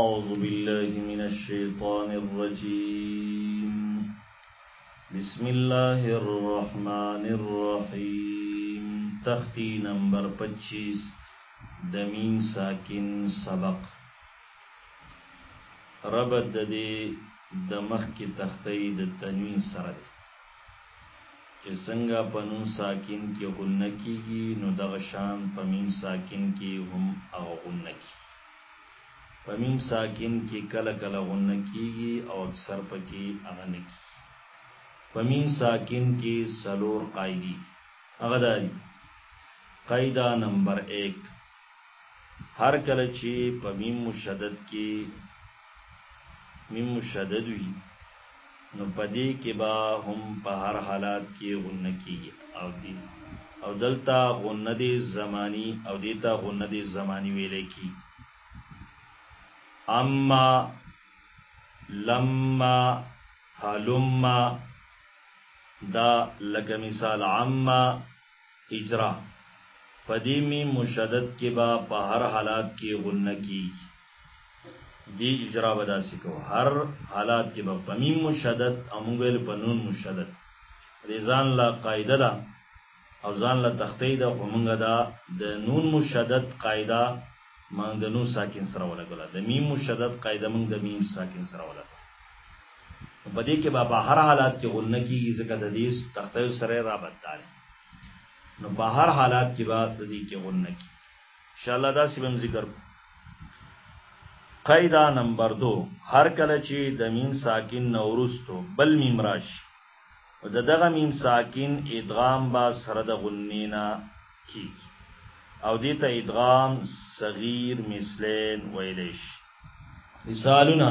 أعوذ بالله من الشيطان الرجيم بسم الله الرحمن الرحيم تختی نمبر 25 دمین ساکن سبق ربط د دې د مخ کې تختی د تنوین سره دی چې څنګه په نون ساکن کې غنه کېږي، نو دغه شان په ميم ساکن کې هم هغه غنه کېږي. په ميم ساکن کې کله کله غنه کېږي او اکثر په کې هغه نه کېږي. په ميم ساکن کې څلور قاعدې دي، هغه دا دي، قاعده نمبر ايک، هر کله چې په میم مشدد کې میم مشدد وي نو پدې کې با هم په هر حالات کې غنه کیږي او دي او دلته غنه دي زمانی او دیتا غنه دي زمانی ویل کی اما لما حلما دا لکه مثال عما اجرا، په دې میم مشدد کې به په هر حالات کې غنه کیږي دی اجرا به داسې کو هر حالات کې به په میم مشدد او موږ ویل په نون مشدد دې ځان لا قاعده ده او ځان لا تختې ده خو موږ دا د نون مشدد قاعده موږ د نون ساکن سره ولګل د میم مشدد قاعده موږ د میم ساکن سره ولګل نو په دې کې به په هر حالات کې غنه کیږي ځکه د دې تخته سره را بدل نو په هر حالات کې به د دې کې غنه کی ان شاء الله دا سبم ذکر کو قاعده نمبر 2 هر کله چې د میم ساکن نورستو بل میم راشي او د دغه میم ساکن ادغام با سره د غنینا کی او دې ته ادغام صغیر مثلین ویلیش مثالونه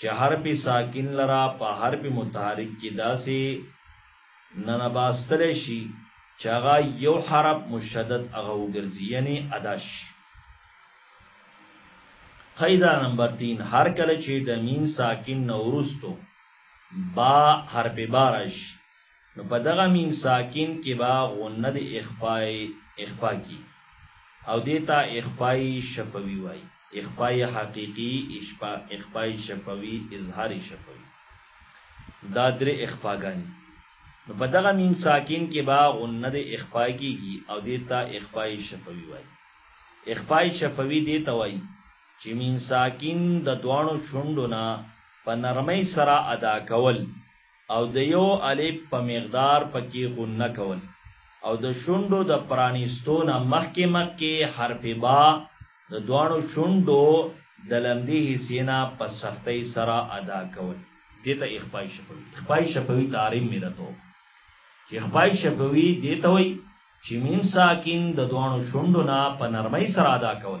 چه حرف ساکن لره په حرف متحرک کی داسی ننباستلی شی چه هغه یو حرف مشدد هغه وګرځي یعنی ادا شي قاعده نمبر 3 هر کله چې د میم ساکن نورستو با حرف بارش نو په دغه میم ساکن کې به غنه د اخفاء اخفاء کی او دیتا اخفاء شفوی وای اخفاء حقیقی اشفاء اخفاء شفوی اظهار شفوی دا درې اخفاګانی نو په دغه میم ساکن کې به غنه د اخفاء کیږي او دیتا اخفاء شفوی وای اخفاء شفوی دیتا وای چې میم ساکن د دوانو شوندونه په نرمۍ سره ادا کول او د یو الف په مقدار په کې غنه کول او د شونډو د پرانیستو نه مخکې مخکې حرف با د دواړو شونډو د لمدې حصې نه په سختۍ سره ادا کول. دې ته اخفای شفوي اخفای شفوي تعریم مې درته وکړ چې اخفای شفوي دې ته وایي چې میم ساکن د دواړو شونډو نه په نرمۍ سره ادا کول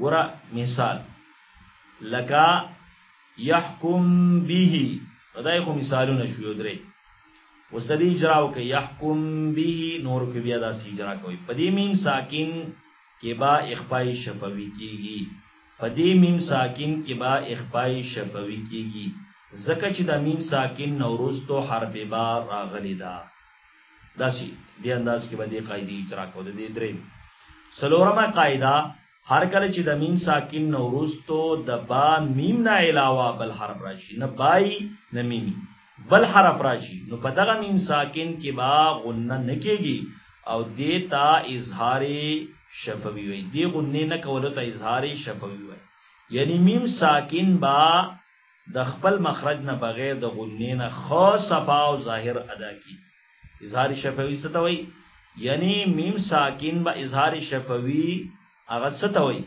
ګوره مثال لکه يحكم به دا خو مثالونه شو یو درې اوس د دې اجرا او کې يحكم به نور کې بیا داسې اجرا کوي په دې میم ساکن کې با اخفای شفوي کیږي په دې میم ساکن کې با اخفای شفوي کیږي ځکه چې د میم ساکن نورستو حرف با راغلی ده داسي دې انداز کې به دې قاعده اجرا کو دې درې سلورمه قاعده هر کله چې د میم ساکن نورستو د با میم نه علاوه بل حرف راشي نه بای نه میم بل حرف راشي نو په دغه میم ساکن کې با غنه نکېږي او دیتا اظهار شفوی وي دی غنه نه کولو ته اظهار شفوی وي یعنی میم ساکن با د خپل مخرج نه بغیر د غنې نه خو صفا او ظاهر ادا کی اظهار شفوی ستوي یعنی میم ساکن با اظهار شفوی هغه ستوي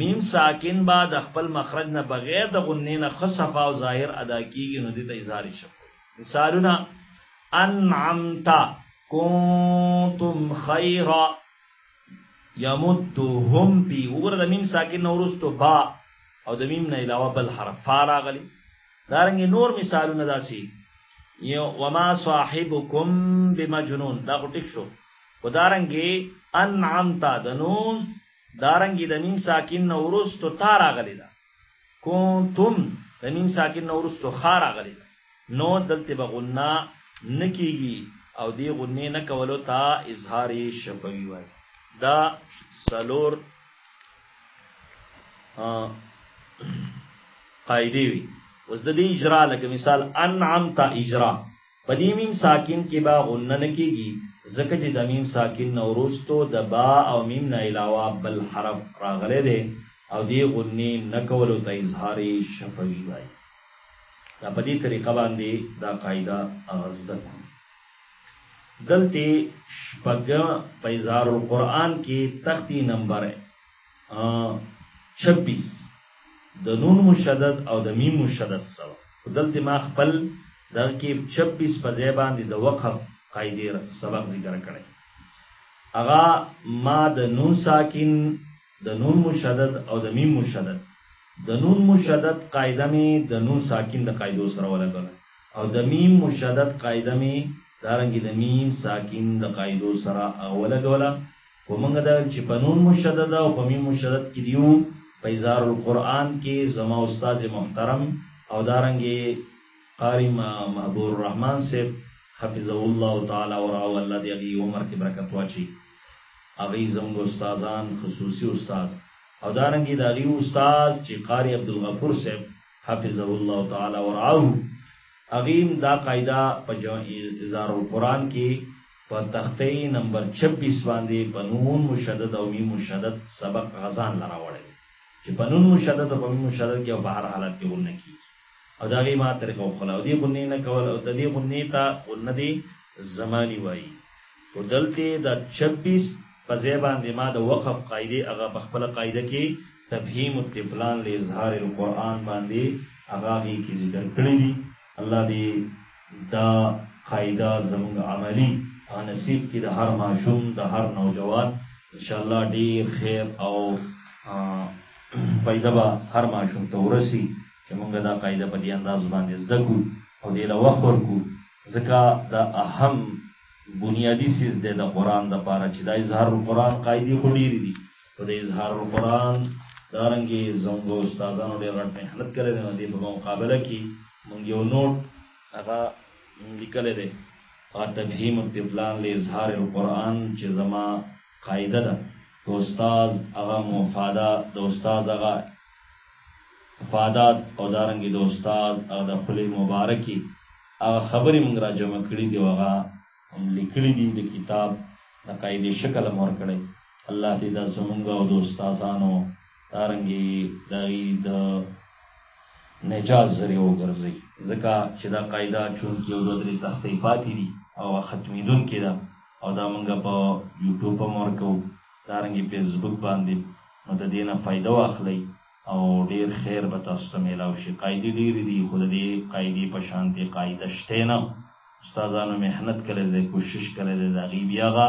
میم ساکن با د خپل مخرج نه بغیر د غنې نه خو صفا او ظاهر ادا کیږي نو دته اظهار شفوی مثالونه انعمتا كنتم خيرا يمدهم پی وګوره د ميم ساکن نه وروسته با او د ميم نه علاوه بل حرف فا راغلی دارنګ نور مثالونه داسي وما صاحبكم بمجنون دا خو ټیک شو خو دارنګي انعمت د نون دارنګي د میم ساکن نو ورستو تا راغلی ده کنتم د میم ساکن نه ورستو خا راغلی نو دلته به غنه نکیږي او دی غنه نه کولو تا اظهار شفوی وای دا سلور قاعده وی اوس د دې اجرا لکه مثال انعمت اجرا په دې میم ساکن کې به غنه نه کېږي ځکه چې د میم ساکن نه وروسته د با او میم نه علاوه بل حرف راغلی دی او دې غنې نه کولو ته اظهار شفوي وایي دا په دې طریقه باندې دا قاعده غزده کړو دلته شپږ په اظهار القرآن کې تختی نمبر چپیس د نون مشدد او د میم مشدد سره خو دلته ما خپل دغه کې چپیس په ځای باندې د وقف قاعدې سبق ذکر کړی هغه ما د نون ساکن د نون مشدد او د میم مشدد د نون مشدد قاعده می د نون ساکن د قاعدو سره ولګل او د میم مشدد قاعده می دارنګ د میم ساکن د قاعدو سره ولګوله خو مونږ دا ویل چې په نون مشدده او په میم مشدد کې دیو په اظهار القرآن کې زما استاد محترم او دارنګې قاری محبور الرحمن صاحب حفظه الله تعالی ورعو الله دی هغه عمر کې برکت واچي هغه زموږ استادان خصوصي استاد او دارنګي د هغه استاد چې قاری عبد الغفور صاحب حفظه الله تعالی ورعو هغه دا قاعده په اظهار القرآن کې په تختۀ نمبر چبیس باندې په نون مشدد او میم مشدد سبق غزان له راوړی دی چې په نون مشدد او په میم مشدد کې او په هر حالت کې غنه کیږي او د هغې ما طریقه وښوله او دې غنې نه کول او د دې غنې ته غنه دې زمانی وایي خو دلته د چبیس په ځای باندې ما د وقف قاعده هغه په خپله قاعده کې تفهیم الطفلان لاظهار القرآن باندې هغه هغې کې ذکر کړی دی الله دی دا قاعده زموږ عملی او نصیب کی د هر ماشوم د هر نوجوان ان شاء الله ډیر خیر او فائدہ به هر ماشوم ته ورسی چې موږ دا قاعده په دې انداز باندې زده کو او دې له وخت ورکو ځکه دا اهم بنیادی سیز دی د قران د پاره چې د اظهار القران قاعده خو ډیر دي په دې اظهار القرآن دارنګي زموږ استادانو ډېر غټ محنت کړی دی دې په مقابله کې موږ یو نوټ هغه لیکل دی او تفهیم الطفلان له اظهار القرآن چې زما قاعده ده د استاد هغه مفاده د استاد هغه افادات او دارنګي د استاد هغه د خلی مبارکي هغه خبرې موږ را جمع کړې دی هغه هم لیکلی دی د کتاب د قاعده شکل مور کړی الله دې دا زمونږ او د استادانو دارنګي دای د نجاز ذریعہ وګرځي ځکه چې دا قاعده چون کې یو درې تختې پاتې دي او ختمیدون کې ده او دا مونږ په یوټیوب په مور کو دارنګي فیسبوک باندې نو د دې نه فائدہ واخلئ او ډیر خیر به تاسو ته میلاو شي قاعدې ډیرې دي خو د دې قاعدې په شانتې قاعده شته نه استادانو محنت کړی دی کوشش کړی دی د هغې بیا هغه